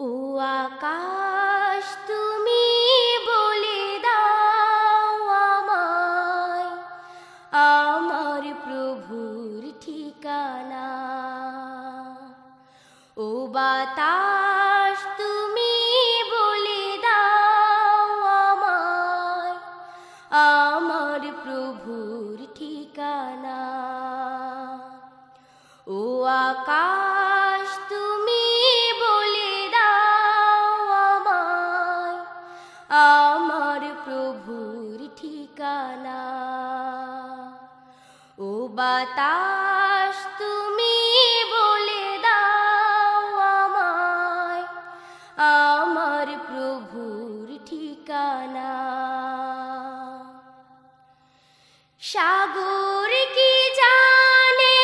ও আকাশ, তুমি বলে দাও আমায়। আমার প্রভুর ঠিকানা। ও বাতাস, তুমি বলে দাও আমায়। আমার প্রভুর ঠিকানা। বাতাস তুমি বলে দাও আমায়, আমার প্রভুর ঠিকানা। সাগর কি জানে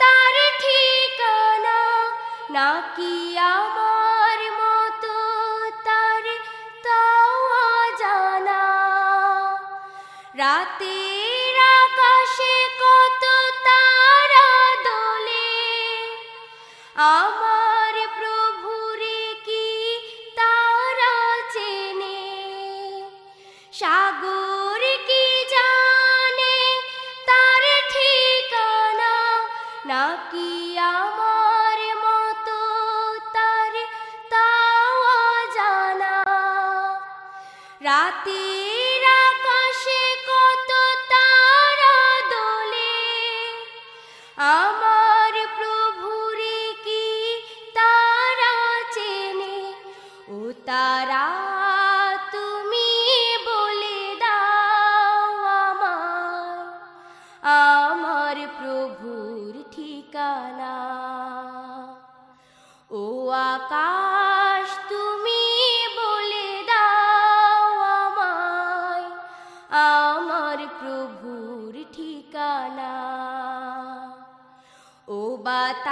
তার ঠিকানা? নাকি আমার মতো তার তাওয়া জানা? রাতের নাকি আমার মতো তার তাওয়া জানা রাতের আকাশে কত তারা দোলে আমার প্রভুরে কি তারা চেনে? ও তারা ঠিকানা। ও আকাশ তুমি বলে দাও আমায় আমার প্রভুর ঠিকানা। ও বাতা